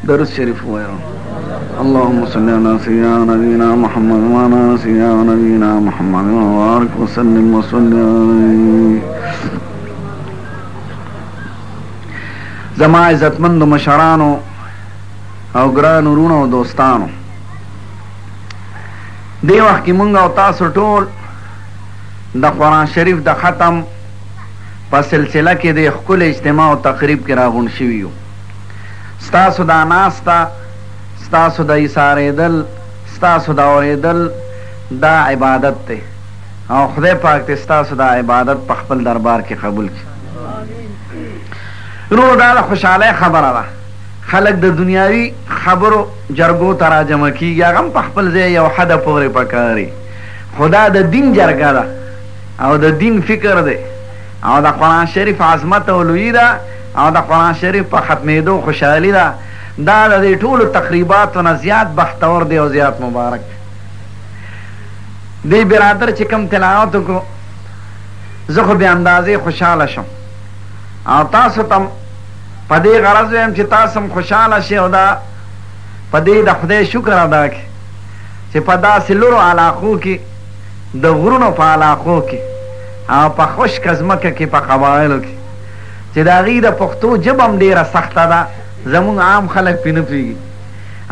درود شریف وایو اللهم صل على سيدنا نبينا محمد وعلى سيدنا نبينا محمد وبارك وسلم وصلي عليه زما عزتمند مشرانو او ګران ورونو او دوستانو دی وخت کې مونږ او تاسو ټول د قرآن شریف د ختم په سلسله کې د ښکلې اجتماع او تقریب کې راغون شوي یو ستاسو دا ناسته، ستاسو دا ایسارېدل، ستاسو دا اورېدل دا عبادت دی او خدای پاک دې ستاسو دا عبادت په خپل دربار کې قبول کړي. وروڼو دا د خوشحالۍ خبره ده، خلک د دنیاوي خبرو جرګو ته راجمع کېږي، هغه هم په خپل ځای یو حده پورې پکار وي، خو دا د دین جرګه ده او د دین فکر دی، او د قرآن شریف عظمت او لویی ده او د قرآن شریف په ختمیدو خوشحالی ده دا د دی ټولو تقریباتو نه زیات بختور دی او زیات مبارک دی دی برادر چی کوم تلاوت وکړو زه خو بی اندازی خوشحاله شوم او تاسو ته په دی غرض ویم چی تاسو هم خوشحاله شی او دا په دی د خدای شکر ادا کړی چی په داسی لرو علاقو کی د غرونو په علاقو کې او په خشکه ځمکه کې په قبایلو کې چې د هغوی د پښتو ژبه هم ډېره سخته ده زموږ عام خلک پرې نه پوهېږي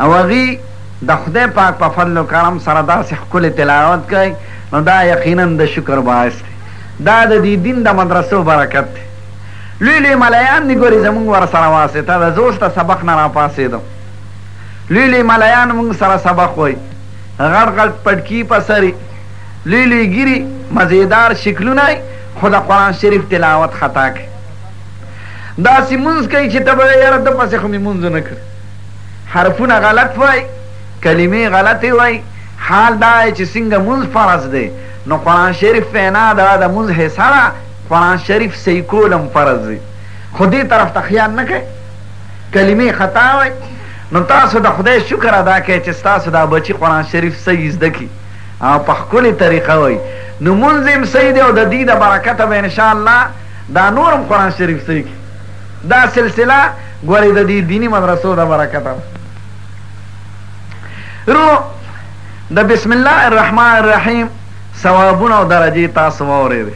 او هغوی د خدای پاک په فضل و کرم سره داسې ښکلې تلاوت کوي نو دا یقینا د شکر باعث دی دا د دې دین د مدرسو برکت دی لوی لوی ملایان دي ګوري زموږ ورسره واسطه ده زه اوس د سبق نه راپاڅېدم لوی لوی ملایان موږ سره سبق وایي غټ غټ پټکي په سر يې لوی لوی ږيري مزيدار شکلونه يې خو د قران شريف تلاوت خطا کوي داسې مونځ کوي چې ته به وې ياره ده پسې خو مې مونځ ونه کړ حرفونه غلط وايي کلمې غلطې وايي حال دا دی چې څنګه مونځ فرض دی نو قران شريف فینا دا د مونځ حصه ده قران شريف صحیح کول هم فرض دی خو دې طرف ته خیال نه کوي کلمې خطا وای نو تاسو د خدای شکر ادا کړئ چې ستاسو دا بچي قرآن شریف صحیح زده کړي او په ښکلې طریقه وایي نو مونځ یې هم صحیح دی او د دې د برکته به انشاءالله دا نور هم قرآن شریف صحیح کړي دا سلسله ګورې د دې دیني مدرسو د برکته رو د بسم الله الرحمن الرحیم ثوابونه او درجې تاسو واورېدې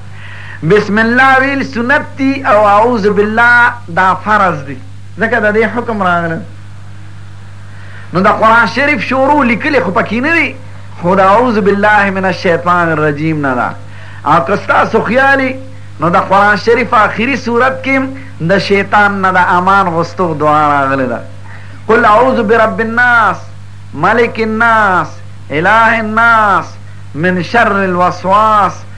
بسم الله ویل سنت دي او اعوذ بالله دا فرض دي ځکه د دې حکم راغلی نو د قران شریف شروع لیکل خو پکې نه دي خو د اعوذ بالله من الشیطان الرجیم نه ده او که ستاسو خیالي نو د قرآن شریف آخري صورت کې د شیطان نه د امان غوښتو دعا راغلې ده قل اعوذ برب الناس ملک الناس اله الناس من شر الوسواس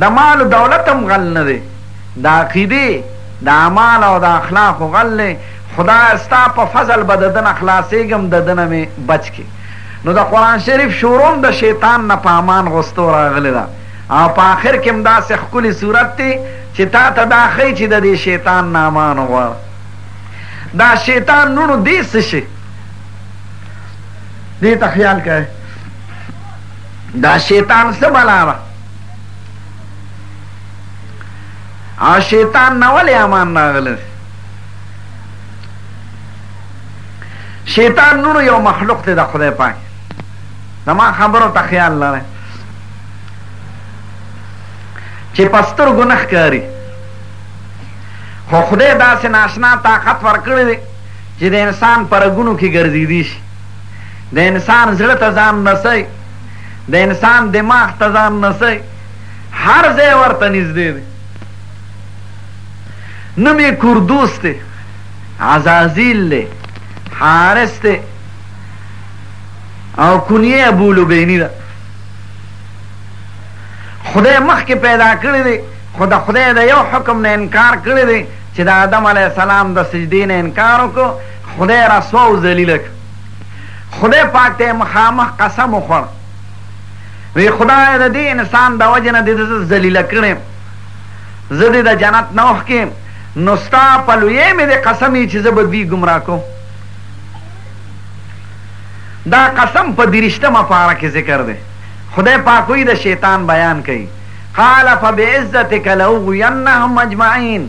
د مال و دولت هم غل نه دی، د عقیدې، د اعمال او د اخلاقو غل دی، خدایه ستا په فضل به د ده نه خلاصېږم د ده نه مې بچ کړې. نو د قرآن شریف شروع هم د شیطان نه په امان غوستو راغلې ده او په آخر کې هم داسې ښکلي صورت دی چې تا ته دا ښيي چې د دې شیطان نه امان وغواړه. دا شیطان وروڼو دې څه شی دی؟ دې ته خیال کوئ؟ دا شیطان څه بلا ده او شیطان نه ولې امان راغلی شیطان نور یو مخلوق دی د خدای پاک زما خبرو ته خیال لره چې په سترګو نه ښکاري خو خدای داسې ناشنا طاقت ورکړی دی چې د انسان په رګونو کې ګرځېدی شي د انسان زړه ته ځان نسئ د انسان دماغ ته ځان نسئ هر ځای ورته نږدې دی نوم یې کردوس دی عزازیل دی حارس دی او کنیه ابو لبینی ده خدای مخکې پیدا کړی دی خو د خدای د یو حکم نه انکار کړی دی چې د آدم علیه السلام د سجدې نه انکار وکړو خدای رسوا او ذلیل کړ خدای پاک ته مخامخ قسم وخوړ وی خدای د دې انسان د وجه نه د ده ذلیل کړی زه دې د جنت نه وښکې نو ستا په لویې مې د قسم یې چې زه به دوی ګمراه کوم دا قسم په دریشتمه پاره کې ذکر دی خدای پاک وی د شیطان بیان کوي قال فبعزتک لاغوینهم اجمعین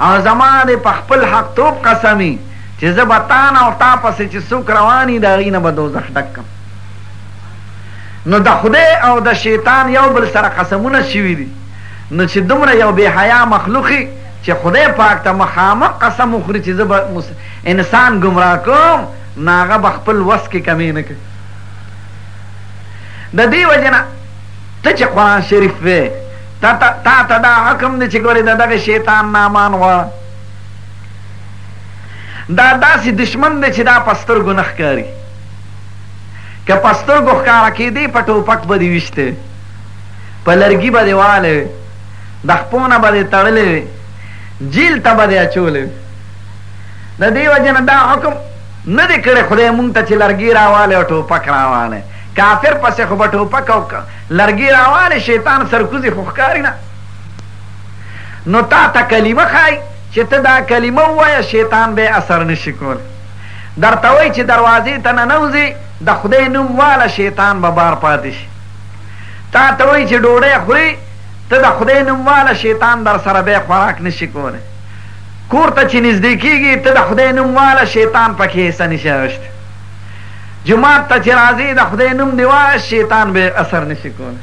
او زما دی په خپل حق توب قسم وي چې زه به تانه او تا پسې چې څوک روان وي د هغوی نه به دوزخ ډک کړم نو د خدای او د شیطان یو بل سره قسمونه شوي دي نو چې دومره یو بې حیا مخلوق چې خدای پاک ته مخامخ قسم وخوري چې زه به انسان ګمراه کوم نو هغه به خپل وس کې کمی نه کوي د دې وجه نه ته چې قرآن شریف وې تا ته دا حکم دی چې ګورې د دغه شیطان نامان وه دا داسې دشمن دی چې دا په سترګو نه ښکاري که په سترګو ښکاره کېدې په ټوپک به دې ویشتی په لرګي به دې والی وې د خپو نه به دې تړلی وې جیل ته به دې اچولی وې د دې وجې نه دا حکم نه دی کړی خدای مونږ ته چې لرګي راوالی او ټوپک راوالی کافر پسې خو به ټوپک او لرګی راوالې شیطان سرکوزی خو ښکاری نه نو تا ته کلمه ښایي چې ته دا کلمه ووایه شیطان به اثر نشي کولی درته وایي چې دروازې ته ننوځي د خدای نوم واله شیطان به بار پاتې شي تا ته وایي چې ډوډۍ خوري ته د خدای نوم واله شیطان در سره به خوراک نشي کولی کور ته چې نږدې کیږي ته د خدای نوم واله شیطان پکې حصه نشي اخیستی جومات ته چې راځې د خدای نوم دې وایه شیطان به اثر نشي کولی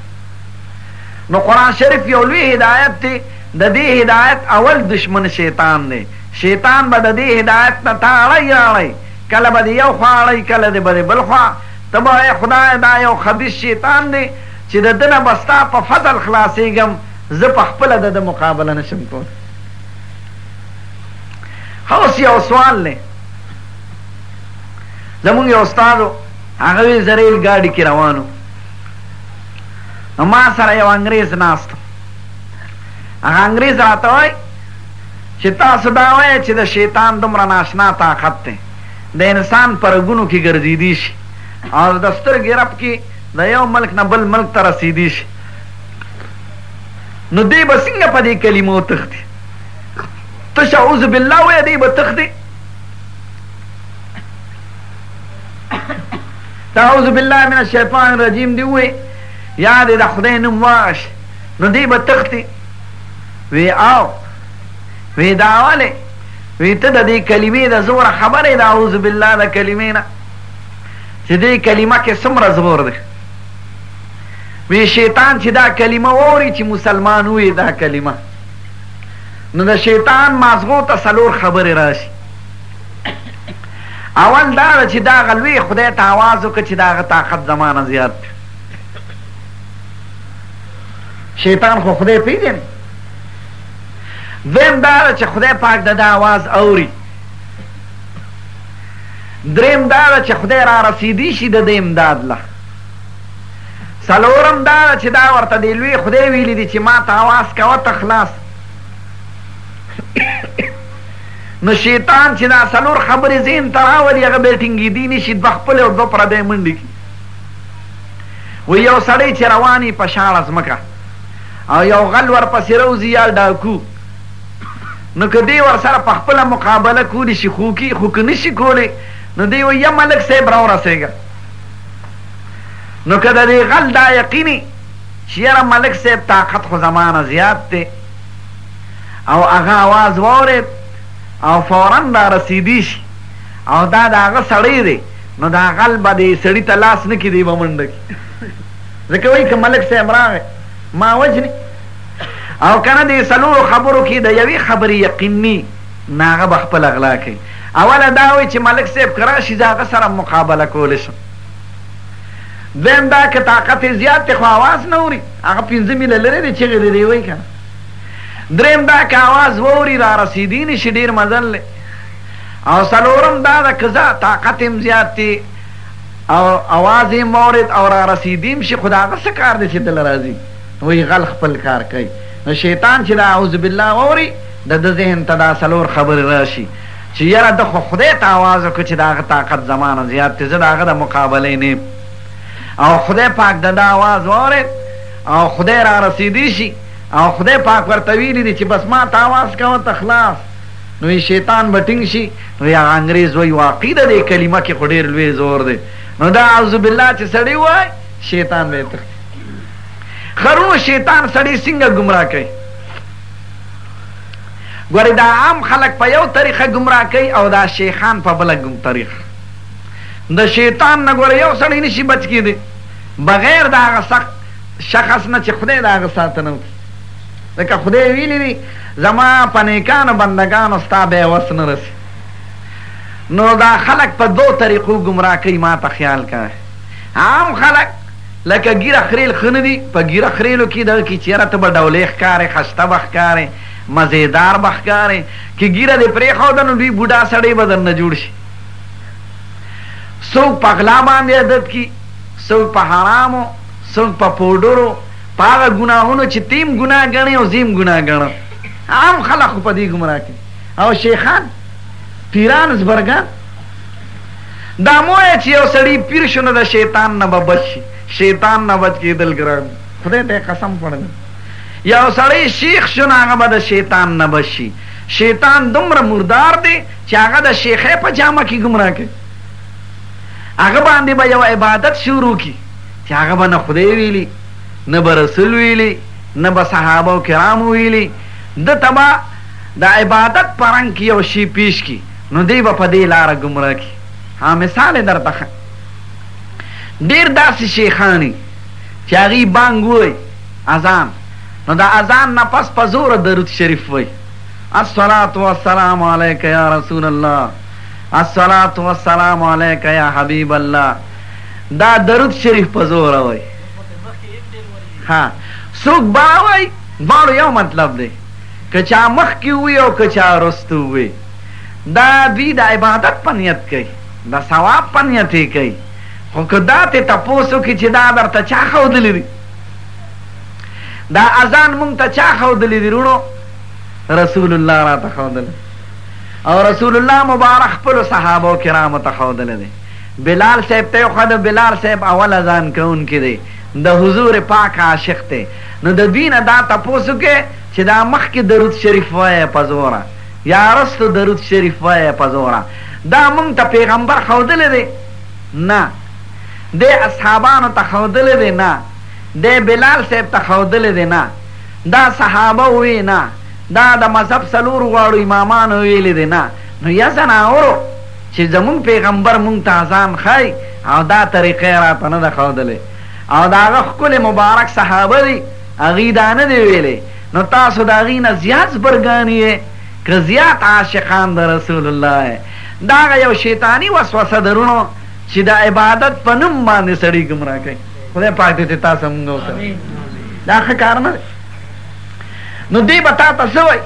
نو قرآن شریف یو لوی هدایت دی د دې هدایت اول دشمن شیطان دی شیطان به د دې هدایت نه تا اړی اړی کله به دې یو خوا اړی کله دې به دې بل خوا ته به وایې خدایه دا یو خبیث شیطان دی چې د ده نه به ستا په فضل خلاصېږم زه په خپله د ده مقابله نه شم کولی ښه اوس یو سوال دی زموږ یو استاد و، هغه وي زه ریل ګاډي کې روان وم، نو ما سره یو انګریز ناست و، هغه انګریز راته وایي چې تاسو دا وایئ چې د شیطان دومره ناشنا طاقت دی، د انسان په رګونو کې ګرځېدی شي او د سترګې رپ کې د یو ملک نه بل ملک ته رسېدی شي، نو دی به څنګه په دې کلمو تښتي؟ تش اعوذ بالله ووایه دی به تښتي؟ تعوذ بالله من الشیطان الرجیم دی وی یا دې د خدای نوم واش نو دی به تختی وی او وی داواله وی ته د دې کلمې د زور خبره د اعوذ بالله د کلمې نه چې دې کلمه کې څومره زور دی وی شیطان چې دا کلمه ووري چې مسلمان وي دا کلمه نو د شیطان مازغو ته سلور خبره راشي اول دا ده چې دغه لوی خدای ته اواز وکړه چې د هغه طاقت زما نه زیات کړه شیطان خو خدای پیژني دویم دا ده چې خدای پاک د ده اواز اوري دریم دا ده چې خدای را رسیدی شي د دې امداد له څلورم دا ده چې دا ورته د لوی خدای ویلي دي چې ما ته اواز کوه ته خلاص نو شیطان چې دا څلور خبرې ذهن ته راولي هغه بیا ټینګېدی نه شي، دوه خپلې او دوه پردۍ منډې کړي. وایي یو سړی چې روان وي په شاړه ځمکه او یو غل ورپسې راوځي یا ډاکو نو که دی ورسره په خپله مقابله کولی شي خو کي خو که نه شي کولی نو دی وایي یا ملک صاحب راورسېږه نو که د دې غل دا یقین چې یاره ملک صاحب طاقت خو زما نه زیات دی او هغه اواز واورېد او فوراً را رسېدی شي او دا د هغه سړی دی نو دا غل به دې سړي ته لاس نه کړي دی به منډه کړي ځکه وایي که ملک صاحب راغی ما وژني او که نه دې څلورو خبرو کې د یوې خبرې یقین نی نو هغه به خپله غلا کوي اوله دا وایي چې ملک صاحب که راشي زه هغه سره مقابله کولی شم دویم دا که طاقت یې زیات دی خو اواز نه اوري هغه پنځه میله لرې دی چغې دې دی وایي که نه دریم دا که اواز واوري رارسیدی نه شي ډیر مزل دی او څلورم دا ده که زه طاقت یم زیات دی او اواز یم واورید او رارسیدی هم شي خو د هغه څه کار دی چې دله راځي وایي غل خپل کار کوي نو شیطان چې دا اعوذ بالله واوري د ده ذهن ته دا څلور خبرې راشي چې یاره ده خو خدای ته اواز وکړو چې د هغه طاقت زما نه زیات دی زه د هغه د مقابلې نه او خدای پاک د ده اواز واورید او خدای رارسیدی شي او خدای پاک ورته ویلي دي چې بس ماته اواز کوه ته خلاص نو یې شیطان به ټینګ شي نو یغه انګریز وایي واقعي د دې کلمه کې خو ډېر لوی زور دی نو دا اعوذ بالله چې سړی وایي شیطان به یې تښتي خرونو شیطان سړی څنګه ګمراه کوي ګورې دا عام خلک په یو طریقه ګمراه کوي او دا شیخان په بله ګم طریقه د شیطان نه ګوره یو سړی نشي بچ کېدی بغیر د هغه سخت شخص نه چې خدای د هغه ساتنه وکړي، ځکه خدای ویلي دي، زما په نېکانو بندګانو ستا بیا وس نه رسي، نو دا خلک په دوو طریقو ګمراه کوي، ما ته خیال کوه، عام خلک لکه ږیره خریل ښه نه دي، په ږیره خریلو کې دغه کې چې یاره ته به ډولې ښکارې، خسته به ښکارې، مزې دار به ښکارې، که ږیره دې پرېښوده نو لوی بوډا سړی به درنه جوړ شي، څوک په غلا باندې عادت کړي، څوک په حرامو. څوک په پوډرو په هغه ګناهونو چې تیم ګناه ګڼي او زیم ګناه ګڼه عام خلک خو په دې ګمراه کوي او شیخان پیران زبرګان دا موه چې یو سړی پیر شو نو د شیطان نه به بچ شي شیطان نه بچ کېدل ګران خدای ته قسم خوړل یو سړی شیخ شو نو هغه به د شیطان نه بچ شي شیطان دومره مردار دی چې هغه د شیخې په جامه کې ګمراه کوي هغه باندې به یو عبادت شروع کړي چې هغه به نه خدای ویلي نه به رسول ویلي نه به صحابه کرامو ویلي ده ته به د عبادت په رنګ کې یو شی پیش کړي نو دی به په دې لاره ګمراه کړي ها مثال یې درته ښه ډېر داسې شیخان دي چې هغوی بانګ ووایي اذان نو د اذان نه پس په زوره درود شریف وایي الصلاة والسلام علیک یا رسول الله الصلاة والسلام علیک یا حبیب الله دا درود شریف په زوره وای ها څوک با وای دواړو یو مطلب دی که چا مخکې وي او که چا وروسته وي دا دوی د عبادت په نیت کوي د ثواب په نیت یې کوي خو که دا ترې تپوس وکړي چې دا درته چا ښودلی دي دا اذان مونږ ته چا ښودلی دي وروڼو رسول الله راته ښودلی او رسول الله مبارک خپلو صحابو کرامو ته ښودلی دی بلال صاحب ته خو د بلال صاحب اول اذان کوونکی دی د حضور پاک عاشق دی نو د دوی نه دا تپوس وکړئ چې دا مخکې درود شریف وایه په زوره یا وروسته درود شریف وایه په زوره دا مونږ ته پیغمبر ښودلی دی نه دی اصحابانو ته ښودلی دی نه دی بلال صاحب ته ښودلی دی نه دا صحابه وی نه دا د مذهب څلور غواړو امامانو ویلی دی نه نو یا ځناورو چي زموږ پيغمبر موږ ته اذان ښايي او دا طريقه يې راته نه ده ښودلې او د هغه ښکلي مبارک صحابه دي هغوی دا نه دي ويلي نو تاسو د هغوی نه زيات زبرګان يئ که زيات عاشقان د رسول الله يئ دا هغه يو شيطاني وسوسه ده وروڼو چي د عبادت په نوم باندي سړی ګمراه کوي خدای پاک دي ترې تاسو او موږ وساتي دا ښه کار نه دی نو دوی به تاته څه وايي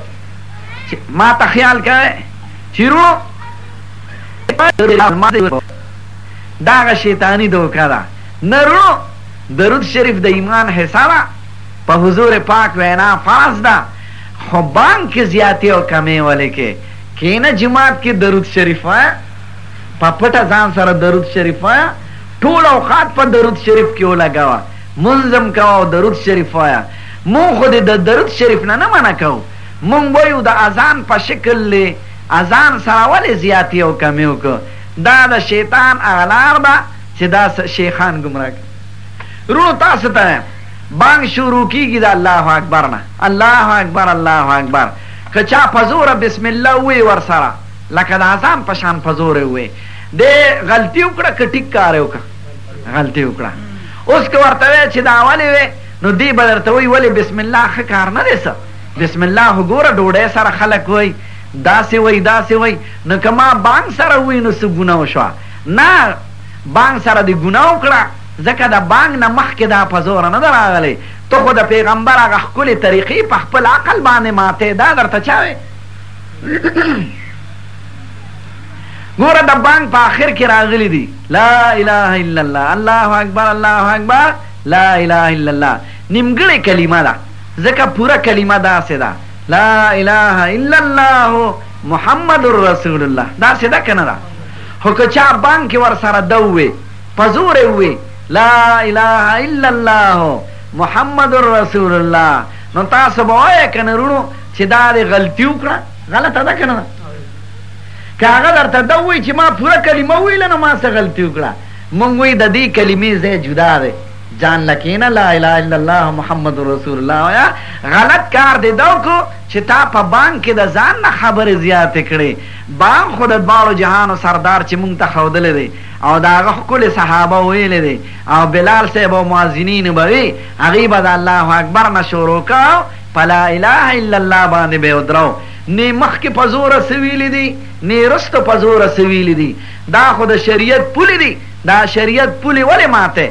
چي ماته خيال کوه چیرونو دا غا شیطانی دوکا دا نرونو درود شریف د ایمان حصہ دا په حضور پاک وینا فرض دا خو بانک کې زیاتی او کمی ولی کې کینه جماعت کې درود شریف وای په پټه ځان سره درود شریف وای ټول اوقات په درود شریف کې ولګوا منظم کوا او درود شریف وای مون خو د درود شریف نه نه منع کوو مونږ وایو د اذان په شکل له اذان سره ولې زیاتې او کمې وکړو دا د شیطان هغه لار ده چې دا شیخان ګمراه کوي وروڼو تاسو ته وایم بانګ شروع کیږي د الله اکبر نه الله اکبر الله اکبر که چا په زوره بسم الله ووې ورسره لکه د اذان په شان په زوره ووې دی غلطي وکړه که ټیک کار یې وکړه غلطي وکړه اوس که ورته وایې چې دا ولې وې نو دی به درته وایي ولې بسم الله ښه کار نه دی څه بسم الله ګوره ډوډی سره خلک وایی داسی وایی داسی وایی نو که ما بانګ سره ووی نو څه ګناه وشوه نه بانګ سره دی ګناه وکړه ځکه د بانګ نه مخکی دا په زوره نه ده راغلی ته خو د پیغمبر هغه ښکلی طریقی په خپل عقل باندی ماتی دا درته چا وی ګوره د بانګ په اخر کی راغلی دی لا اله الا الله الله اکبر الله اکبر لا اله الا الله نیمګړی کلمه ده ځکه پوره کلمه داسې ده، لا اله الا الله محمد رسول الله، داسې ده که نه ده؟ خو که چا بانګ کې ورسره ده ووې، په زور یې ووې، لا اله الا الله محمد رسول الله، نو تاسو به وایئ که نه وروڼو چې دا دې غلطي وکړه، غلطه ده که نه ده؟ که هغه درته ده ووې چې ما پوره کلمه وویله نو ما څه غلطي وکړه، موږ وایو د دې کلمې ځای جدا دی. ځان له کېنه لا اله الا الله محمد رسول الله وایه، غلط کار دې دا وکړو چې تا په بانګ کې د ځان نه خبرې زیاتې کړې، بانګ خو د دواړو جهانو سردار چې مونږ ته ښودلی دی او د هغه ښکلې صحابه ویلې دی او بلال صاحب او مؤذنینو به وي هغوی به د الله اکبر نه شروع کاو او په لا اله الا الله باندې به یې ودراو، نې مخکې په زوره څه ویلي دي نې وروسته په زوره څه ویلي دي، دا خو د شریعت پولې دي. دا شریعت پولی ولی ماتی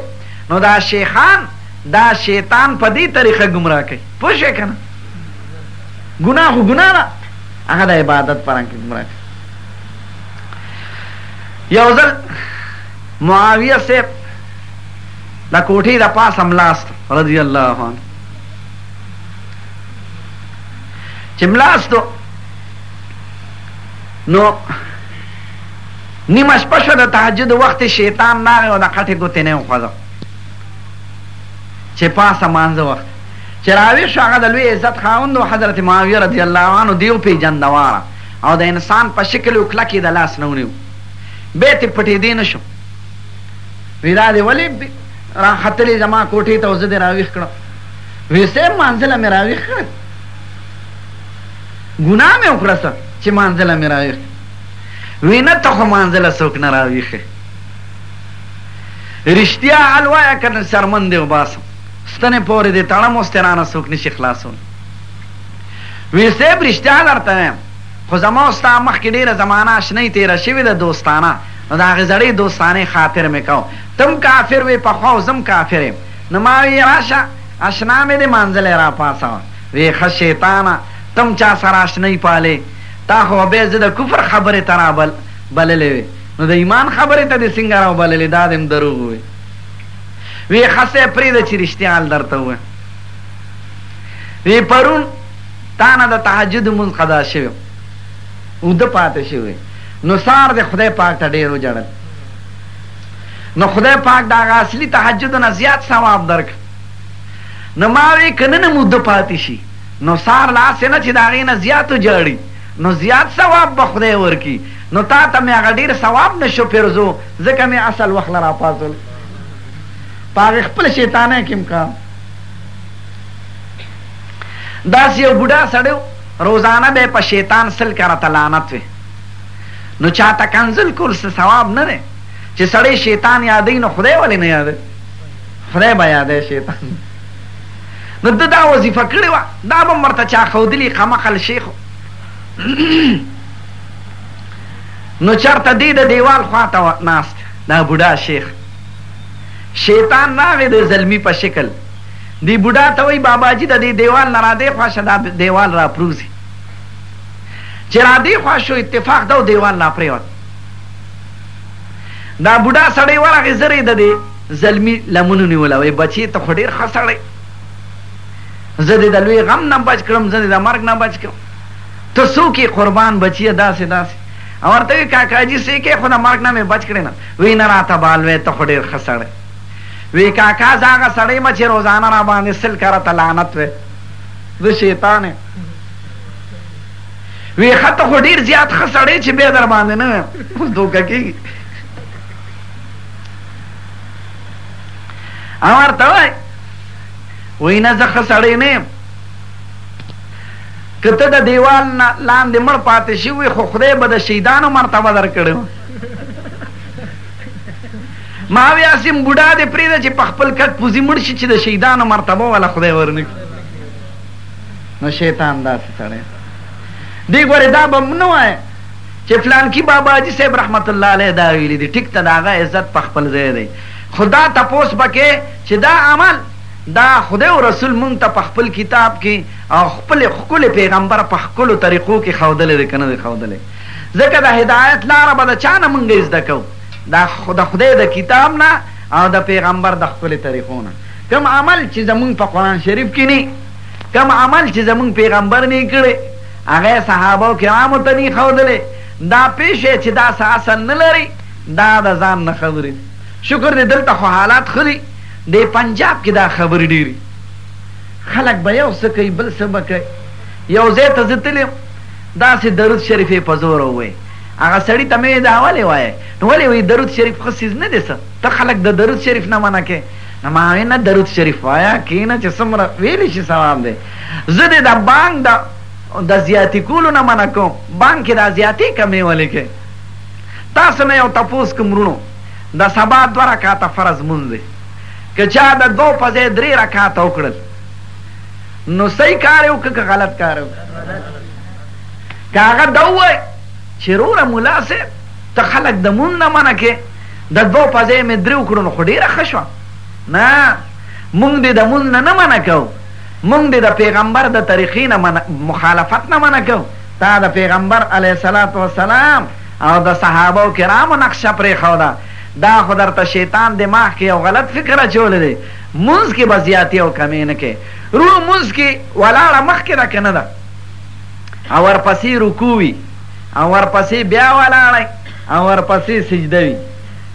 نو دا شیخان دا شیطان په دی طریقه گمراه کوي پوه شوې کنه ګناه خو ګناه ده هغه د عبادت پران کې گمراه کوي یو ځل معاویه صاحب د کوټې د پاسه ملاست رضی الله عنه چې ملاستو نو نیمه شپه شوه، د تهجد وخت شیطان راغی او د خټې ګوتې نه یې وخوځو چې پاسه مانځه وخت چې راویښ شو هغه د لوی عزت خاوند و، حضرت معاویه رضی الله عنه دې وپېژنده واره او د انسان په شکل و، کلک یې د لاس نه ونیو بیا ترې پټېدی نه شو، وی دا دې ولې راختلې زما کوټې ته او زه دې راویښ کړم؟ وی صیب مانځله مې راویښ کړ، ګناه مې وکړه څه چې مانځله مې راویښ. وینه ته خو مانځله څوک نه راویښه رشتیا حال وایه که نه څرمن دې وباسم ستنې پورې دې تړم اوس تې رانه څوک نشي خلاصول وی صیب رشتیا درته وایم خو زما او ستا مخکې ډېره زمانه شنۍ تېره شوې ده دوستانه نو د هغې زړې دوستانې خاطر مې کو ته هم کافر وې پخوا او زه هم کافر یم نو ما وی راشه اشنا مې دې مانځلی راپاڅوه وی ښه شیطانه ته هم چا سره اشنۍ پالې تا خو به زه د کفر خبرې ته را بللې وې نو د ایمان خبرې ته دې څنګه را وبللې دا دې هم دروغ وې وې ښه صاحب پرېږده چې رښتیا حال درته ووایم وې پرون تا نه د تهجد لمونځ قضا شوی و اوده پاتې شوی نو سهار دې خدای پاک ته ډېر وژړل نو خدای پاک د هغه اصلي تهجد نه زیات ثواب درکړ نو ما وې که نن هم اوده پاتې شي نو سار له هسې نه چې د هغې نه زیات وژاړي، نو زیات ثواب به خدای ورکړي، نو تا ته مې هغه ډېر ثواب نه شو پېرزو، ځکه مې اصل وخت له راپاڅولو په هغې خپلې شیطانۍ کې هم کار و. داسې یو بوډا سړی و، روزانه به یې په شیطان سل کرته لعنت وی، نو چا ته کنځل کول څه ثواب نه دی، چې سړی شیطان یادوي، نو خدای ولې نه یادوي، خدای به یادوي شیطان. نو ده دا وظیفه کړې وه دا به هم ورته چا ښودلي قمقل شیخ نو چرته دی د دیوال خواته ناست دا بوډا شیخ شیطان راغی د زلمی په شکل دی بوډا ته وای بابا جی د دې دیوال نه را دی خواشه دا دیوال را پروزي چې را دی خواشو اتفاق دا دیوال لا پریوت دا بوډا سړی ورغه زری د دې زلمي لمن ونیوله وایې بچې ته خو ډېر ښه سړی یې، زه دې د لوی غم نه بچ کړم، زه دې د مرګ نه بچ کړم، ته څوک یې قربان بچیه داسې داسې او ورته وایي کاکا جي څه یې کړې خو د مرګ نه مې بچ کړې نه، وایي نه راته بال وایه ته خو ډېر ښه سړی یې، وایي کاکا زه هغه سړی یم چې روزانه راباندې سل کرته لعنت وایې، زه شیطان یم، وایي ښه ته خو ډېر زیات ښه سړی یې چې بیا درباندې نه وایم اوس دوکه کېږي. او ورته وای وای نه زه ښه سړی نه یم که ته د دیوال نه لاندې مړ پاتې شوی خو خدای به د شهیدانو مرتبه درکړې ما وی عاصم بوډا دې پرېږده چې په خپل کټ پوزي مړ شي چې د شهیدانو مرتبه والا خدای ورنه نو شیطان داسې سړی دی ګورې دا به نه وای چې فلانکي بابا حاجي صاحب رحمت الله علیه دا ویلي دي، ټیک ته د هغه عزت په خپل ځای دی، خو دا تپوس به کوې چې دا عمل دا خدای او رسول مونږ ته په خپل کتاب کې او خپل ښکلي پیغمبر په ښکلو طریقو کې ښودلی دی که نه دی ښودلی؟ ځکه د هدایت لاره به د چا نه مونږ زده کوو؟ د خدای د کتاب نه او د پیغمبر د ښکلي طریقو نه، کوم عمل چې زمونږ په قرآن شریف کې نه وي، کوم عمل چې زمونږ پیغمبر نه وي کړی، هغه یې صحابه کرامو ته دي ښودلې، دا پېښې چې دا څه اصل نه لري، دا د ځان نه خبرې دي. شکر دی دلته خو حالات ښه دي، دې پنجاب کې دا خبرې ډېرې دي. خلک به یو څه کوي، بل څه به کوي. یو ځای ته زه تللی وم، داسې درود شریف یې په زوره وویل. هغه سړي ته مې وویل، دا ولې وایې؟ نو ولې وایي، درود شریف ښه څیز نه دی څه؟ ته خلک د درود شریف نه منع کوې؟ نو ما ویل، نه درود شریف وایه، کېنه چې څومره ویلی شي ثواب دی. زه دې د بانک د د زیاتی کولو نه منع کوم بانک کې دا زیاتی کمې ولې کې تاسو نه یو تپوس کوم رونو د سبا دوه رکعاته فرض مونږ دی که چا د دو په ځای درې رکعاته وکړل نو صحیح کار یې وکړ که غلط کار یې وکړ که هغه دا ووایي چې روره ملا صاحب ته خلک د مونږ نه منع کې د دو په ځای مې درې وکړو نو خو ډېره ښه شوه نه مونږ دې د مونږ نه نه منع کوو مونږ دې د پېغمبر د طریقې نه مخالفت نه منع کوو، تا د پېغمبر علیه الصلوة والسلام او د صحابه کرامو نقشه پرېښوده، دا خو درته شیطان دماغ کې یو غلط فکر اچولی دی، مونځ کې به زیاتې او کمې نه کوې، وروڼو مونځ کې ولاړه مخکې ده که نه ده او ورپسې رکوع وي او ورپسې بیا ولاړه او ورپسې سجده وي،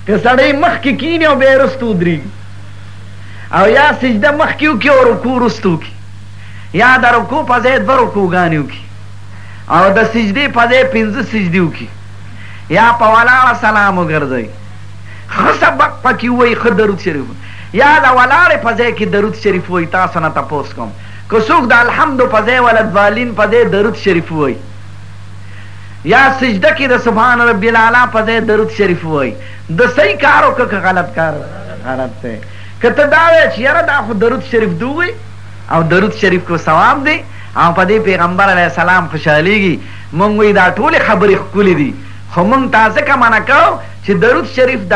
که سړی مخکې کیني او بیا یې وروسته ودریږي. او یا سجده مخکې وکړي او رکوع وروسته وکړي یا د رکوع په ځای دوه رکوعګانې وکړي او د سجدې په ځای پنځه سجدې وکړي یا په ولاړه سلام وګرځوي ښه سبق پکې ووایي ښه درود شریف یا د ولاړې په ځای کې درود شریف ووایي تاسو نه تپوس کوم که څوک د الحمدو په ځای ولدوالین په ځای درود شریف ووایي یا سجده کې د سبحان ربي الاعلی په ځای درود شریف ووایي د صحیح کار وکړه که غلط کار غلط دی که ته دا وایې چې یاره دا خو درود شریف دو وي او درود شریف کو ثواب دی او په دې پیغمبر علیه السلام خوشحالیږي مونږ وایي دا ټولې خبرې ښکلې دي خو مونږ تا ځکه منع کړو چې درود شریف د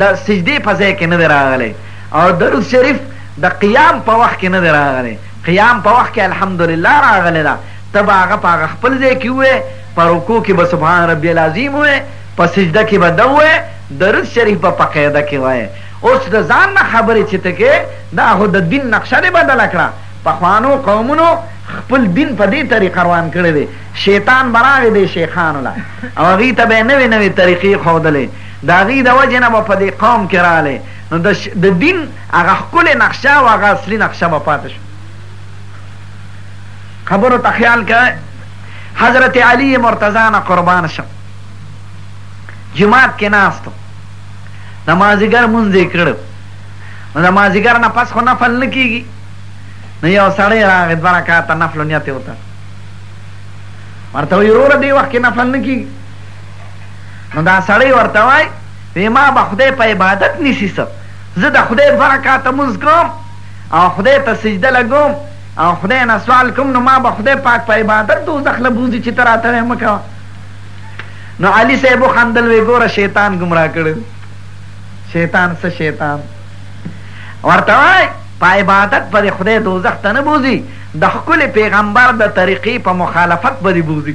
د سجدې په ځای کې نه دی راغلی او درود شریف د قیام په وخت کې نه دی راغلی قیام په وخت کې الحمدلله راغلی ده ته به هغه په هغه خپل ځای کې ووایې په رکوع کې به سبحان ربي العظیم ووایې په سجده کې به ده ووایې درود شریف به په قاعده کې وایې اوس د ځان نه خبرې چې ته کې دا خو د دین نقشه دې بدله کړه پخوانو قومونو خپل دین په دې طریقه روان کړی دی شیطان به راغی دی شیخانو له او هغوی ته به یې نوې نوې طریقې ښودلې د هغوی د وجې نه به په دې قوم کې راغلی نو د دین هغه ښکلې نقشه او هغه اصلي نقشه به پاتې شو خبرو ته خیال کوئ حضرت علی مرتضی نه قربان شم جماعت کې ناست د مازیګر مونځ یې کړ نو د مازیګر نه پس خو نفل نه کېږي نو یو سړی راغی دوه رکاته نفل نیت یې وتړ ورته وایي وروره دې وخت کې نفل نه کېږي نو دا سړی ورته وایي وی ما به خدای په عبادت نیسي څه زه د خدای دوه رکاته مونځ کوم او خدای ته سجده لګوم او خدای نه سوال کوم نو ما به خدای پاک په عبادت دوزخ له بوځي چې ته راته مه کوه نو علي صاحب وخندل وې ګوره شیطان ګمراه کړو شیطان څه شیطان ورته وای په عبادت به د خدای دوزخ ته نه بوځي د ښکلې پیغمبر د طریقې په مخالفت به دې بوځي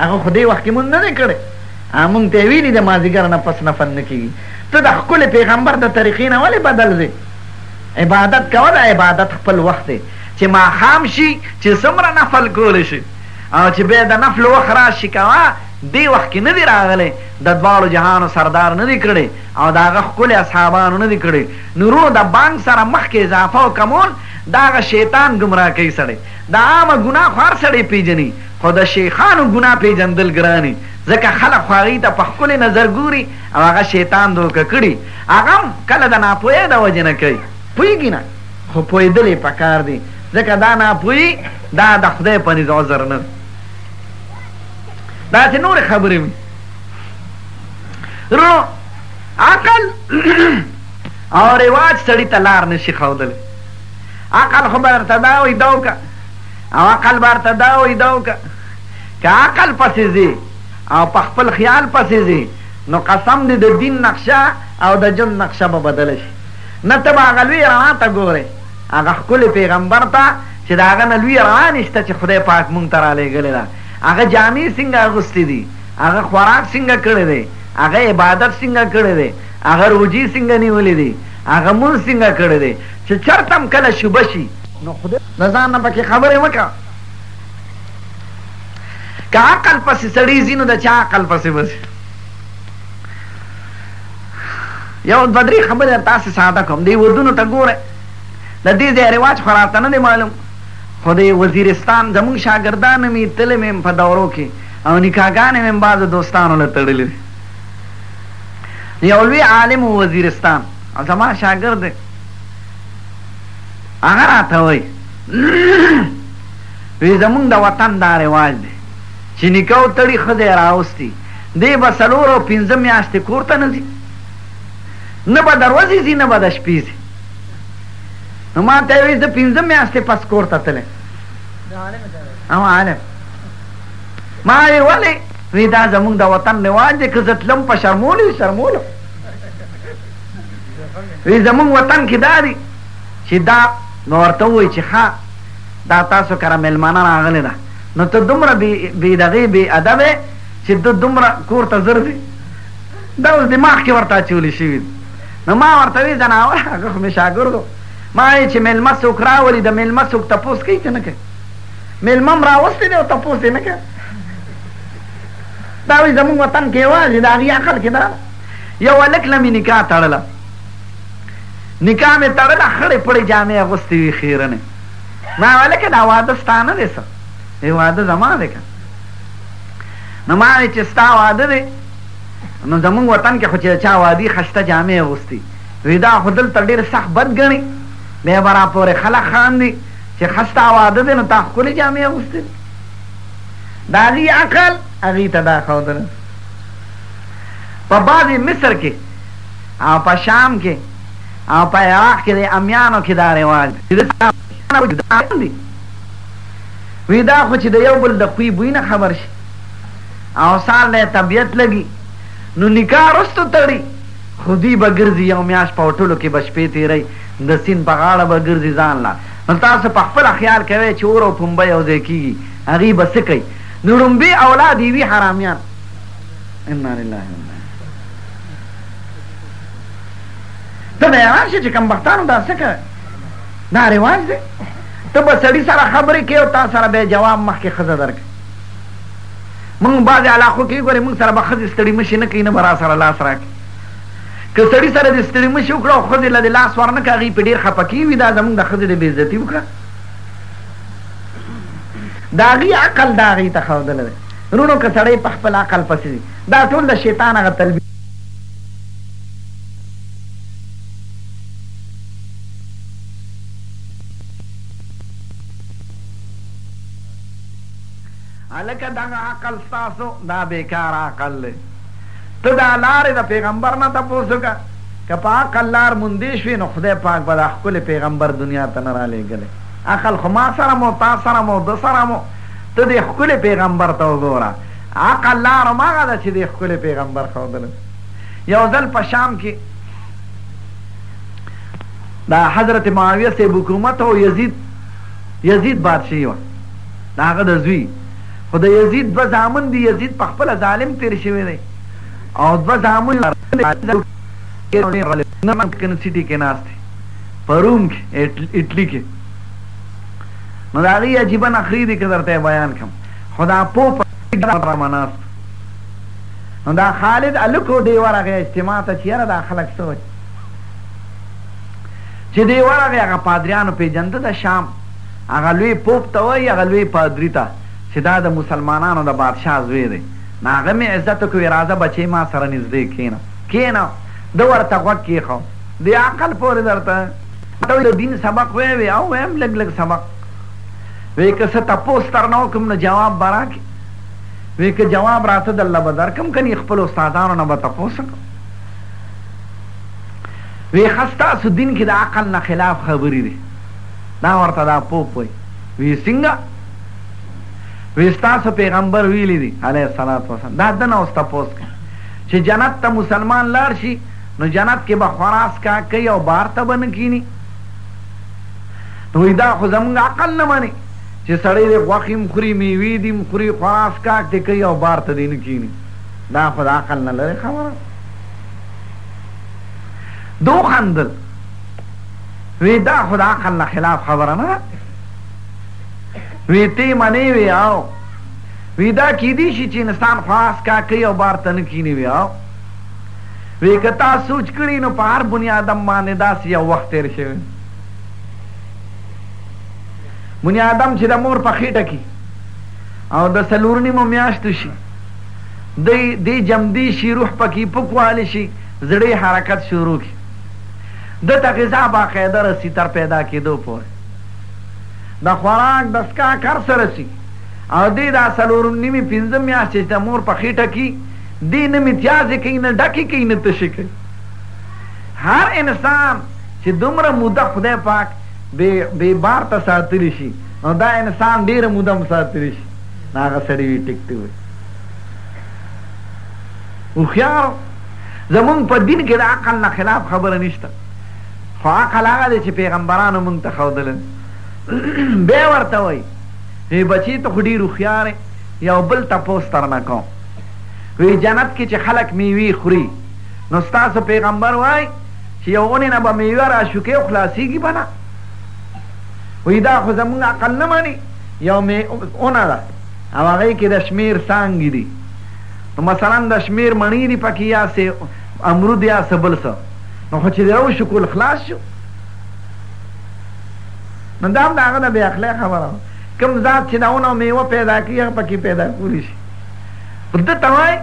هغه خو دې وخت کې مونږ نه دی کړی مونږ ته یې ویلي د مازدیګر نه پس نفل نه کېږي ته د ښکلې پیغمبر د طریقې نه ولې بدل ځې عبادت کوه د عبادت خپل وخت دی چې ماښام شي چې څومره نفل کولی شي او چې بیا د نفل وخت راشي کوه دې وخت کې نه دی راغلی د دواړو جهانو سردار نه دی کړی او د هغه ښکلې اصحابانو نه دی کړی نو روه د بانګ سره مخکې اضافه او کمول د هغه شیطان ګمراه کوي سړی د عامه ګناه خو هر سړی پېژني خو د شیخانو ګناه پېژندل ګران وي ځکه خلک خو هغوی ته په ښکلې نظر ګوري او هغه شیطان دوکه کړي هغه هم کله د ناپوهۍ د وجې نه کوي پوهېږي نه خو پوهېدل یې پکار دي ځکه دا ناپوهي دا د خدای په نزد عذر نه داسې نور خبرې وي رو عقل او رواج سړی ته لار نشي ښودلی عقل خو به درته دا وایي دا وکړه او عقل به درته دا وایي دا وکړه که عقل پسې ځې او په خپل خیال پسې ځې نو قسم دې د دین نقشه او د ژوند نقشه به بدله شي نه ته به هغه لوی رڼا ته ګورې هغه ښکلي پيغمبر ته چې د هغه نه لويه رڼا نشته چې خدای پاک مونږ ته رالېږلې ده، هغه جامې څنګه اغوستې دي، هغه خوراک څنګه کړی دی، هغه عبادت څنګه کړی دی، هغه روژې څنګه نيولې دي، هغه لمونځ څنګه کړی دی، چې چرته هم کله شبه شي، نو خدای. له ځان نه پکې خبرې مه کوه، که عقل پسې سړی ځي نو د چا عقل پسې به ځي؟ یو دوه درې خبرې درته هسې ساده کوم، دې ودونو ته ګورئ، د دې ځای رواج خو راته نه دی معلوم، خو د وزیرستان زموږ شاګردان هم یې تللي مې هم په دورو کې او نکاحګانې مې هم بعضو دوستانو له تړلي دي. یو لوی عالم و وزیرستان او زما شاګرد دی، هغه راته وایي، وایي زموږ د وطن دا رواج دی، چې نکاح وتړي، ښځه یې راوستي، دی به څلور او پنځه میاشتې کور ته نه ځي، نه به د ورځې ځي، نه به د شپې ځي. نو ما ته یې ویل، زه پنځه میاشتې پس کور ته تللی یم. او عالم؟ ما ویل، ولې؟ وایي، دا زموږ د وطن رواج دی، که زه تلم په شرمولو یې شرمولم. وایي، زموږ وطن کې دا دي چې دا نو ورته ووایي چې ښه دا تاسو کره مېلمانه راغلې ده، نو ته دومره بې دغې بې ادبه چې ده دومره کور ته زر ځي دا اوس دماغ کې ورته اچولي شوي دي نو ما ورته وی ځناوره هغه خو مې شاګردو ما وی چې میلمه څوک راولي د میلمه څوک تپوس کوي که نه کوي میلمه هم راوستی دی او تپوس یې نه کوي دا وی زمونږ وطن کې یوازې د هغې عقل کې دا یو هلک له مې نکاح تړله نکاح مې تړله خړې پړې جامې اغوستې وي خیرنې ما ویل که دا واده ستا نه دی څه وی واده زما دی که نو ما وی چې ستا واده دی نو زمونږ وطن کې خو چې چا وادي خشته جامې اغوستي وی دا خو دلته ډېر سخت بد ګڼي بیا به راپورې خلک خاندي چې خسته واده دی نو تا ښکلې جامې اغوستې دي د هغوی عقل هغوی ته دا ښودل په بعضې مصر کې او په شام کې او په عراق کې د امیانو کې دا رواج دی چې د طالبانو په جدا ژوند دي وي دا خو چې د یو بل د خوی بوی نه خبر شي او سال له طبیعت لګي نو نکاح رستو تړي خو دوی به ګرځي یو میاش په هوټلو کې به شپې تیري د سین په غاړه به ګرځي ځان لا نو تاسو په خپل خیال کوي چې اور او پنبه یو ځای کیږي هغه به څه کوي نو ړومبي اولاد یې وي حرامیان انا لله ته به حیران شې چې کمبختانو دا څه کوي دا رواج دی ته به سړي سره خبرې کوې او تا سره به جواب مخکې ښځه درکړي موږ بعضې علاقو کې ګورې موږ سره به ښځې ستړي مشي نه کوي نه به را سره لاس راکړي که سړي سره دې ستړي مشي وکړه او ښځې له دې لاس ورنه کړه هغوی پې ډېر خفه کېوي دا زموږ د ښځې دې بې عزتي وکړه د هغوی عقل دا هغوی ته ښودلی دی وروڼو که سړی په خپل عقل پسې دا ټول د شیطان هغه تلبي هلکه دغه عقل ستاسو دا بیکار عقل دی ته دا لارې د پیغمبر نه تپوس وکړه که په عقل لار موندې شوې نو خدای پاک به دا ښکلی پیغمبر دنیا ته نه رالیږلی عقل خو ما سره مو تا سره مو ده سره مو ته دې ښکلی پیغمبر ته وګوره عقل لار هماغه ده چې دې ښکلی پیغمبر ښودلی یو ځل په شام کې د حضرت معاویه صاحب حکومت او یزید یزید بادشاهي وه د هغه د زوی خو د یزید دوه زامن دي یزید په خپله ظالم تېر شوی دی او دوه زامن یې سټي کې ناست دی په روم کې اټلي کې نو د هغې عجیبه نخرې دي که درته یې بیان کړم خو دا پوپ رامناست نو دا خالد الکو دی ورغی اجتماع ته چې یاره دا خلک څه وایي چې دی ورغی هغه پادریانو پېژنده د شام هغه لوی پوپ ته وایي هغه لوی پادري ته چې دا د مسلمانانو د بادشاه زوی دی نو هغه مې عزت وکړ وی راځه بچې ما سره نږدې کېنه کېنه ده ورته غوږ کېښود دې عقل پورې درته ته وی د دین سبق وایې وی او وایم لږ لږ سبق وی که څه تپوس درنه وکړم نو جواب به راکړې وی که جواب راته دلله به درکم کنی خپل استادانو نه به تپوس کوم وی ښه ستاسو دین کی د عقل نه خلاف خبری دی دا ورته دا پوپ وی وی سنګه وی ستاسو پیغمبر ویلی دی علیه الصلاة والسلام دا دنه اوس تپوس کوي چې جنت ته مسلمان لاړ شي نو جنت کې به خراس کا کوي او بار ته به نه کینی نو دا خو زمونږ عقل نه مني چې سړی دی غوښې هم خوري، مېوې دې هم خوري، خو هغه څښاک دې کوي او بار ته دې نه کېني. دا خو د عقل نه لرې خبره ده. ده وخندل، وې دا خو د عقل نه خلاف خبره نه ده. وې ته یې منې؟ وې او. وې دا کېدی شي چې انسان خو هغه څښاک کوي او بار ته نه کېني؟ وې او. وې که تا سوچ کړي نو په هر بني آدم باندې داسې یو وخت تېر شوی. بني آدم چې د مور په خېټه کې او د څلور نیمو میاشتو شي دی دی جمدی شي روح پکې پکوالی شي زړه حرکت شروع کی د ته غذا باقاعده رسی تر پیدا کېدو پورې د خوراک د سکا کر سره سي او دی دا څلور نیمې پنځه میاشتې چې د مور په خېټه کې دی نه متیازې کوي نه ډکې کوي نه تشې کوي هر انسان چې دومره موده خدای پاک بې بې بارته ساتلی شي نو دا انسان ډېره موده هم ساتلی شي نو هغه سړي وي ټیک دی وي هوښیار زمونږ په دین کې د عقل نه خلاف خبره نشته خو عقل هغه دی چې پیغمبرانو مونږ ته ښودلی بیا ورته وایي وی بچی ته خو ډېر هوښیار یو بل تپوس درنه کوم وی جنت کې چې خلک میوې خوري نو ستاسو پیغمبر وایي چې یو اونې نه به میوه راشو کې او خلاصېږي به نه وایي دا خو زموږ عقل نه مني یو مې اونه ده او هغې کې د شمېر څانګې دي نو مثلا د شمېر مڼې دي پکې یا سې امرود یا څه بل څه نو خو چې د یو شکول خلاص شو نو دا هم د هغه د بې عقلۍ خبره وه کوم ذات چې د اونه میوه پیدا کوي هغه پکې پیدا کولی شي ده ته وایي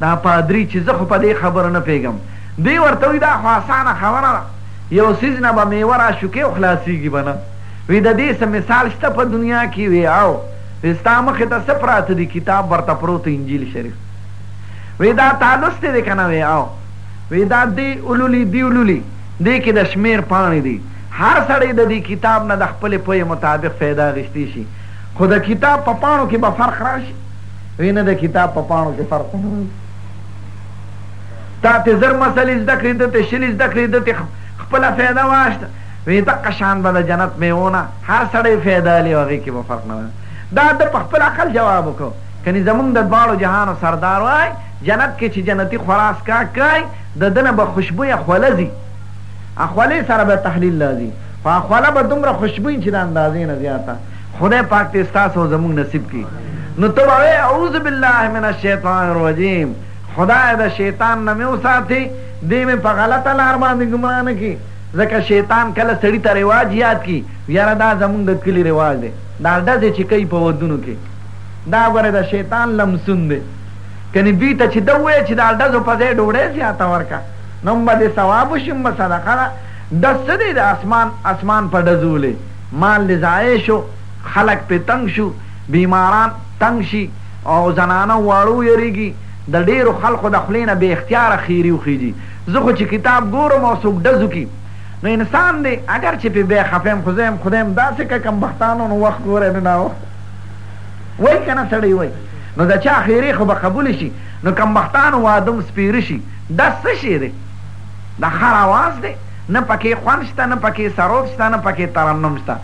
دا پادري چې زه خو په دې خبره نه پوهېږم دی ورته وي، دا خو اسانه خبره ده، یو څیز نه به میوه راشوکي او خلاصیږي به نه، وي د دې څه مثال شته په دنیا کې؟ وي او، وي ستا مخې ته څه پراته دي؟ کتاب ورته پروت و، انجیل شریف، وي دا تا لوستی دی که نه؟ وي او، وي دا دې ولولي، دې ولولي، دې کې د شمیر پاڼې دي، هر سړی د دې کتاب نه د خپلې پوهې مطابق فایده اخیستی شي، خو د کتاب په پاڼو کې به فرق راشي؟ وي نه د کتاب په پاڼو کې فرق نه راځي. تا ته زر مسلې زده کړې ده ته شلې زده کړې ده ته خپله فایده واخیسته وی دغه شان به د جنت میوو نه هر سړی فایده اخلي او هغې کې به فرق نه دا ده په خپل عقل جواب وکړو کنې زمونږ د دواړو جهانو سردار وای جنت کې چې جنتي خورا څکاک کوي د ده نه به خوشبویه خوله ځي خولې سره به تحلیل راځي خو خوله به دومره خوشبوی چې د اندازې نه زیاته خدای پاک دې ستاسو او زموږ نصیب کړي نو ته به وایې اعوذ بالله من الشیطان الرجیم خدایه د شیطان نه مې وساتې دې مې په غلطه لار باندې ګمراه نه کړي ځکه شیطان کله سړي ته رواج یاد کړي یاره دا زموږ د کلي رواج دی دا ډزې چې کوي په ودونو کې دا ګوره د شیطان لمسون دی کنې دوی ته چې ده ووایه چې دا ډزو په ځای ډوډۍ زیاته ورکړه نو هم به دې ثواب وشي هم به صدقه ده ډز څه دی د اسمان اسمان په ډزولې مال دې ضایع شو، خلک پرې تنګ شو، بیماران تنګ شي او زنانه او واړه ویریږي، د ډېرو خلکو د خولې نه بې اختیاره ښېرې وخېژي. زه خو چې کتاب ګورم او څوک ډزو کړي نو انسان دی اګر چې پرې بیا خفه یم خو زه وایم خدای هم داسې که کم بختانو نو وخت ګوری نه ناوخته وایي که نه سړی وایي نو د چا ښېرې خو به قبولې شي نو کم بختانو واده هم سپېره شي ډز څه شی دی دا خر اواز دی. نه پکې خوند شته، نه پکې سروت شته، نه پکې ترنم شته.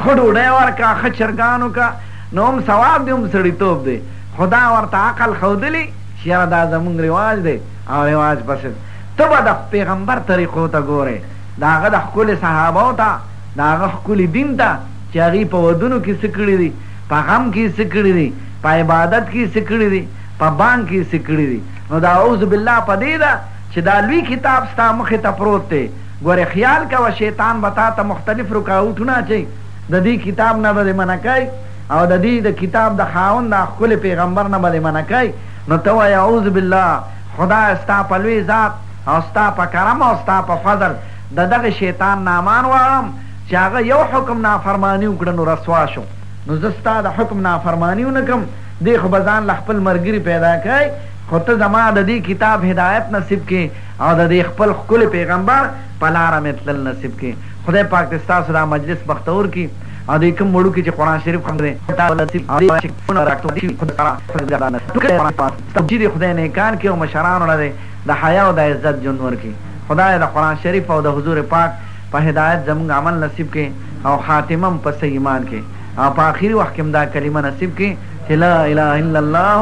ښه ډوډۍ ورکړه، ښه چرګان وکړه، نو هم ثواب دی هم سړیتوب دی. خو دا ورته عقل ښودلي چې یاره دا زموږ رواج دی او رواج پسې ځه. ته به د پیغمبر طریقو ته ګورې، د هغه د ښکلې صحابو ته، د هغه ښکلي دین ته چې هغوی په ودونو کې څه کړي دي، په غم کې یې څه کړي دي، په عبادت کې یې څه کړي دي، په بانګ کې یې څه کړي دي. نو دا اعوذ بالله په دې ده چې دا لوی کتاب ستا مخې ته پروت دی، ګورې خیال کوه شیطان به تا ته مختلف رکاوټونه اچوي، د دې کتاب نه به دې منع کوي او د دې د کتاب د خاوند دا ښکلې پیغمبر نه به دې منع کوي، نو ته وایه اعوذ بالله، خدایه ستا په لوی ذات او ستا په کرم او ستا په فضل د دغه شیطان نه امان غواړم چې هغه یو حکم نافرماني وکړه نو رسوا شو، نو زه ستا د حکم نافرماني ونه کړم، دی خو به ځان له خپل ملګري پیدا کوي، خو ته زما د دې کتاب هدایت نصیب کړې او د دې خپل ښکلې پیغمبر په لاره مې تلل نصیب کړې. خدای پاک دې ستاسو دا مجلس بختور کړي او دې کوم وړوکي چې قرآن شریف ختم کړی دی تاسو ته نصیب او دې وایاست چې کتابونه راټول شوي خدای تعالی ستاسو ته زیات نصیب کړي قرآن پاک ستاسو بچي دي خدای نیکان کړي او مشرانو له دې د حیا او د عزت ژوند ورکړي خدایه د قرآن شریف او د حضور پاک په هدایت زموږ عمل نصیب کړې او خاتمه هم په صحیح ایمان کړې. او په اخري وخت کې هم دا کلمه نصیب کړي چې لا اله الا الله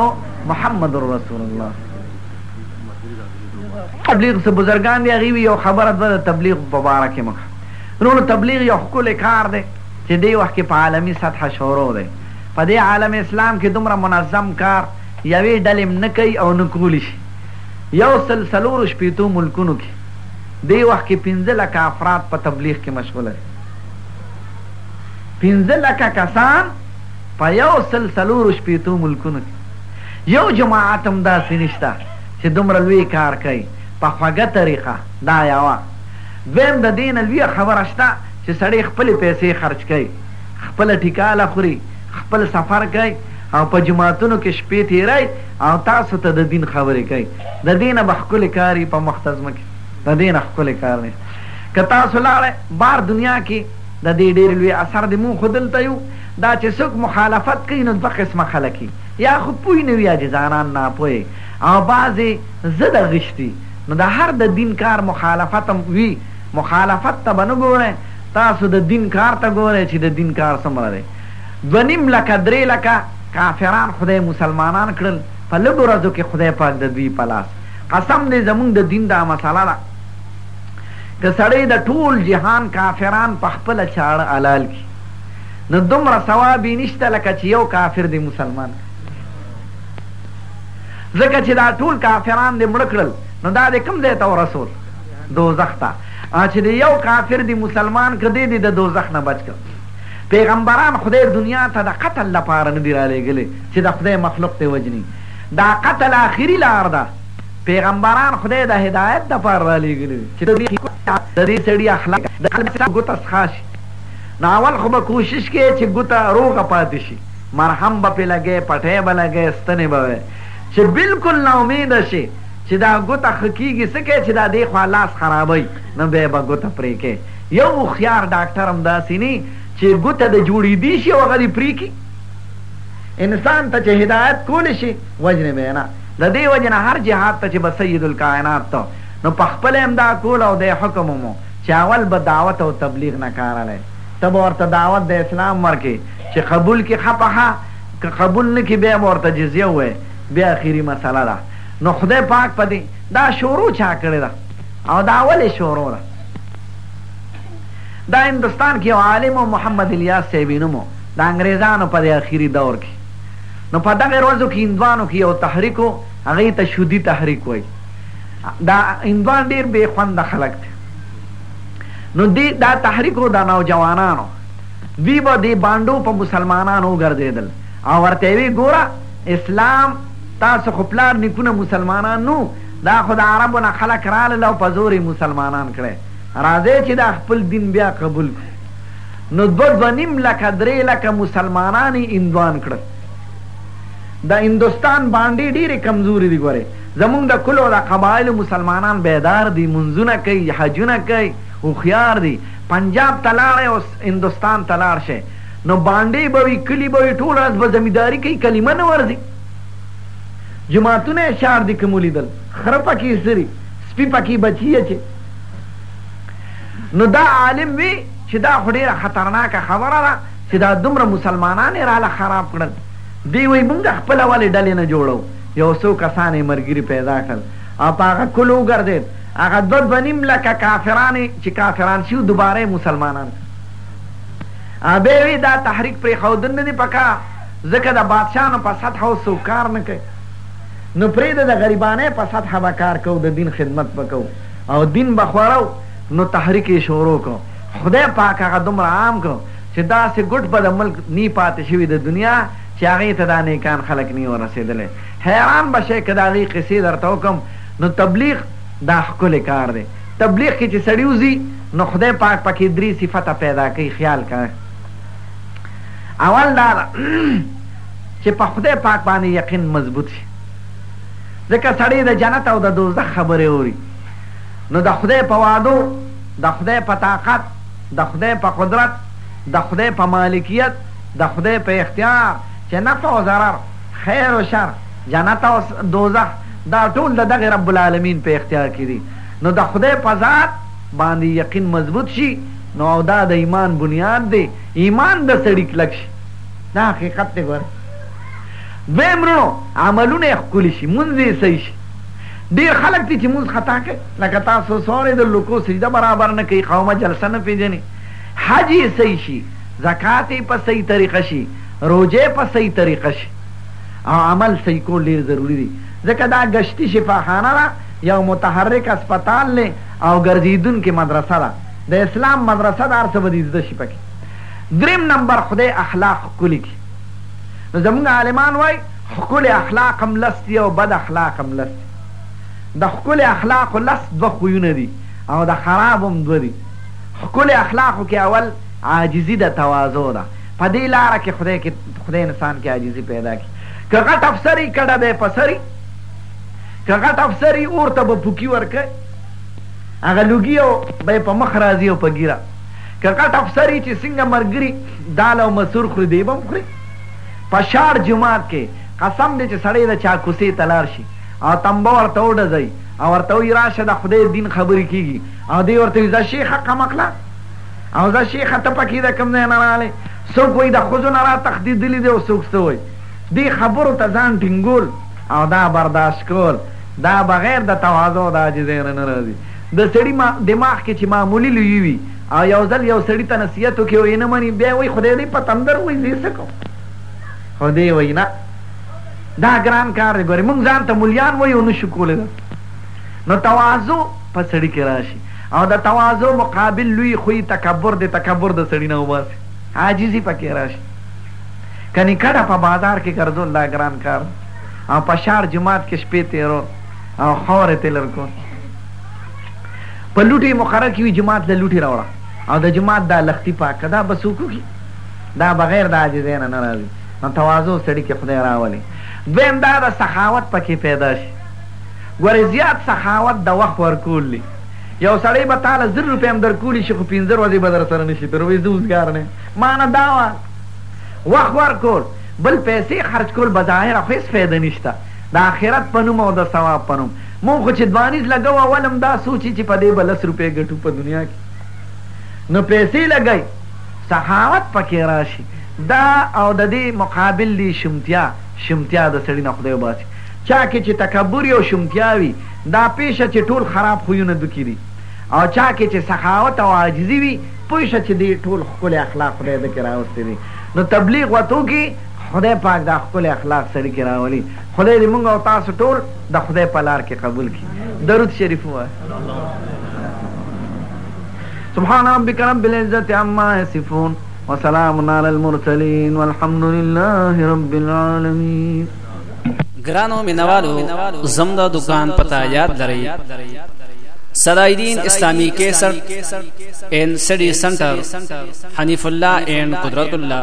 محمد رسول الله تبلیغ څه بزرګان دی هغوی یو خبره دوه د تبلیغ په باره کې مو نو تبلیغ یو ښکلی کار دی چې دې وخت کې په عالمي سطحه شروع دی په دې عالم اسلام کې دومره منظم کار یوې ډلې نه کوي او نه کولی شي یو سل څلورو شپېتو ملکونو کې دې وخت کې پنځه لکه افراد په تبلیغ کې مشغوله دي پنځه لکه کسان په یو سل څلور شپېتو ملکونو کې یو جماعت هم داسې نشته چې دومره لوی کار کوي په خوږه طریقه دا یوه دویم د دې نه لویه خبره شته چې سړی خپلې پیسې خرچ کوي خپله ټیکاله خوري خپل سفر کوي او په جماعتونو کې شپې تیروي او تاسو ته د دین خبرې کوي د دې نه به ښکلې کار وي په مخته ځمکې د دې نه ښکلی کار نشته که تاسو لاړی بار دنیا کې د دې ډېر لوی اثر دی مونږ خو دلته یو دا چې څوک مخالفت کوي نو دوه قسمه خلک وي یا خو پوه نه وي یا جزانان ناپوهه او بعض یې ضد غشتي نو د هر د دین کار مخالفت هم وي مخالفت ته به نه ګورئ تاسو د دین کار ته ګورئ چې د دین کار څومره دی دوه نیم لکه درې لکه کافران خدای مسلمانان کړل په لږو ورځو کې خدای پاک د دوی په لاس قسم دی زمونږ د دین دا مسله ده که سړی د ټول جهان کافران په خپله چاړه حلال کړي نو دومره ثواب یې نشته لکه چې یو کافر دې مسلمان کړي ځکه چې دا ټول کافران دې مړه کړل نو دا دې کوم ځای ته ورسول دوزخ ته چې د یو کافر دی مسلمان که دی دی د دوزخ نه بچ کړ پیغمبران خدای دنیا ته د قتل لپاره نه دی رالیږلی چې د خدای مخلوق دی وجني دا قتل آخري لار ده پیغمبران خدای د هدایت دپاره رالیږلي دي چې ددې حکمت ددې سړي اخلاق د خلکو څخه ګوته څښا شي نو اول خو به کوشش کوي چې ګوته روغه پاتې شي مرهم به پرې لګوي پټۍ به لګوي ستنې به وي چې بلکل نا امیده شي چې دا ګوته ښه کیږي څه کوي چې دا دیخوا لاس خرابوي نو بیا به ګوته پرې کوي یو هوښیار ډاکټر هم داسې نه چې ګوته د جوړیدی شي او هغه دې پرې کړي انسان ته چې هدایت کولی شي وژنې به یې نه د دې وجې نه هر جهاد ته چې به سيد الکائنات ته نو په خپله يې همدا کول او دی حکم هم و چې اول به دعوت او تبليغ نه کار لې ته به ورته دعوت د اسلام ورکې چې قبول کړي ښه په ښه که قبول نه کړي بيا به ورته جزيه ووايې بيا اخيري مسئله ده نو خدای پاک په دې دا شروع چا کړې ده او دا ولې شروع ده دا هندوستان کې يو عالم و محمد الياس صاحب يې نوم و د انګرېزانو په دې اخيري دور کې نو په دغه روځو کې هندوانو کې یو تحریک و هغه ته شودی تحریک وایي دا هندوان ډیر بې خونده خلک دي نو دی دا تحریک و د نوجوانانو دوی به د بانډو په مسلمانانو وګرځېدل او ورته وی ګوره اسلام تاسو خو پلار نیکونه مسلمانان نو دا خو د عربو نه خلک راغلل او په زور یې مسلمانان کړی راځئ چې دا خپل دین بیا قبول کړو نو دوه دوه نیم لکه درې لکه مسلمانان یې هندوان کړل د هندوستان بانډې ډېرې کمزورې دي ګورې زمونږ د کلو د قبایلو مسلمانان بیدار دي منځونه کوي حجونه کوي هوښیار دي پنجاب ته لاړی او هندوستان ته لاړ شی نو بانډې به وي کلي به وي ټول ورځ به زمینداري کوي کلمه نه ورځي جماعتونه یې شار دي که مو لیدل خره پکې سري سپي پکې بچي اچي نو دا عالم وي چې دا خو ډېره خطرناکه خبره ده چې دا دومره مسلمانان یې راله خراب کړل، دی وایي موږ خپله ولې ډلې نه جوړوو، یو څو کسان یې ملګري پیدا کړل او په هغه کلو وګرځېد، هغه دوه دوه نیم لکه کافران یې چې کافران شوي دوباره یې مسلمانان کړل او بیا یې وایي دا تحریک پرېښودل نه دي په کار ځکه د بادشاهانو په سطحه اوس څوک کار نه کوي نو پرېږده د غریبانه په سطحه به کار کوو د دین خدمت به کوو او دین به خورو. نو تحریک یې شروع کړ خدای پاک هغه دومره عام کړ چې داسې ګوټ به د ملک نی پاتې شوی د دنیا چې هغې ته دا نیکان خلک نی ورسیدلی حیران به شی که د هغې قصې درته وکړم نو تبلیغ دا ښکلی کار دی تبلیغ کې چې سړی وځي نو خدای پاک پکې درې صفته پیدا کوي خیال کوه اول دا ده چې په خدای پاک باندې یقین مضبوط شي ځکه سړی د جنت او د دوزخ خبرې اوري نو د خدای په وعدو، د خدای په طاقت، د خدای په قدرت، د خدای په مالکیت، د خدای په اختیار چې نفع او ضرر، خیر او شر، جنت او دوزخ دا ټول د دغه رب العالمین په اختیار کې دي نو د خدای په ذات باندې یقین مضبوط شي نو او دا د ایمان بنیاد دی ایمان د سړي کلک شي دا حقیقت دی ګوره دویم رونو عملونه یې ښکلي شي مونځ یې صحیح شي ډیر خلک دي چې مونځ خطا کوي لکه تاسو سورې د لوکو سجده برابر نه کوي قومه جلسه نه پیژني حج یې صحیح شي زکات یې په صحیح طریقه شي روژه په صحیح طریقه شي او عمل صحیح کول ډیر ضروری دي ځکه دا ګشتي شفاخانه ده یو متحرک اسپتال دی او ګرځیدونکې مدرسه ده د اسلام مدرسه ده هر څه به دې زده شي پکې دریم نمبر خدای اخلاق ښکلي کړي نو زموږ عالمان وایي ښکلي اخلاق هم لس دي او بد اخلاق هم لس دي. د ښکلي اخلاقو لس دوه خویونه دي او د خرابو هم دوه دي. ښکلي اخلاقو کې اول عاجزي ده، تواضع ده. په دې لاره کې خدای کې خدای انسان کې عاجزي پیدا کړي. که غټ افسر وي کډه به یې په سر وي، که غټ افسر وي اور ته به پوکي ورکوي، هغه لوګي او به یې په مخ راځي او په ږیره. که غټ افسر وي چې څنګه ملګري دال او مسور خوري دی به هم خوري. په شاړ جومات کې قسم دی چې سړی د چا کوڅې ته لاړ شي او تمبه ورته وډزوي او ورته وایي راشه د خدای دین خبرې کېږي او دی ورته وایي ځه شیخه قمقله او ځه شیخه ته پکې د کوم ځای نه راغلی څوک وایي د ښځو نه را تښتېدلي دی او څوک څه وایي دې خبرو ته ځان ټینګول او دا برداشت کول دا بغیر د تواضع او د عاجزۍ نه نه راځي د سړي دماغ کې چې معمولي لویي وي او یو ځل یو سړي ته نصیحت وکړي او یې نه مني بیا یې وایي خدای دې په تندر ووایي زه یې څه کوم خو دی وایي نه دا ګران کار دی ګورې موږ ځان ته ملیان وایو او نه شو کولی دا نو تواضع په سړي کې راشي او د تواضع مقابل لوی خوی تکبر دی تکبر د سړي نه وباسي عاجزي پکې راشي کني کډه په بازار کې ګرځول دا ګران کار او په شار جماعت کې شپې تیرول او خورې تلل کول په لوټی مقره کی وی جماعت له لوټی راوړه او د جماعت دا لختی پاک که دا به څوک وکی دا بغیر د عاجزی نه نه راځی نو تواضع سړی کی خدای راولی دویم دا ده سخاوت پکی پیدا شی ګوره زیات سخاوت د وخت ورکول دی یو سړی به تاله زر روپی هم درکولی شی خو پنځه ورځی به درسره نشی تیر وی زه اوس ګار نه یم معنی دا وه وخت ورکول بل پیسی خرچ کول بظاهره خو هیڅ فایده نشته د اخرت په نوم او د ثواب په نوم مونږ خو چې دوانیز لګو اول هم دا سوچي چې په دې به لس روپۍ ګټو په دنیا کې نو پیسې لګی سخاوت پکې راشي دا او د دې مقابل دې شومتیا شومتیا د سړي نه خدای وباسي چا کې چې تکبر وي او شومتیا وي دا پوه شه چې ټول خراب خویونه ده کې دي او چا کې چې سخاوت او عاجزي وي پوه شه چې دې ټول ښکلی اخلاق خدای ده کې راوستي دي نو تبلیغ ورته وکړي خدای پاک دا ښکلی اخلاق سړي کې راولي خدای دې موږ او تاسو ټول د خدای په لار کې قبول کړي درود شریف مو سبحان ربك رب العزة عما يصفون وسلام على المرسلين والحمد لله رب العالمين ګرانو مینوالو زم دا دکان پتا یاد لرئ سرایدین اسلامی کیسر این سټی سنټر حنیف الله این قدرت الله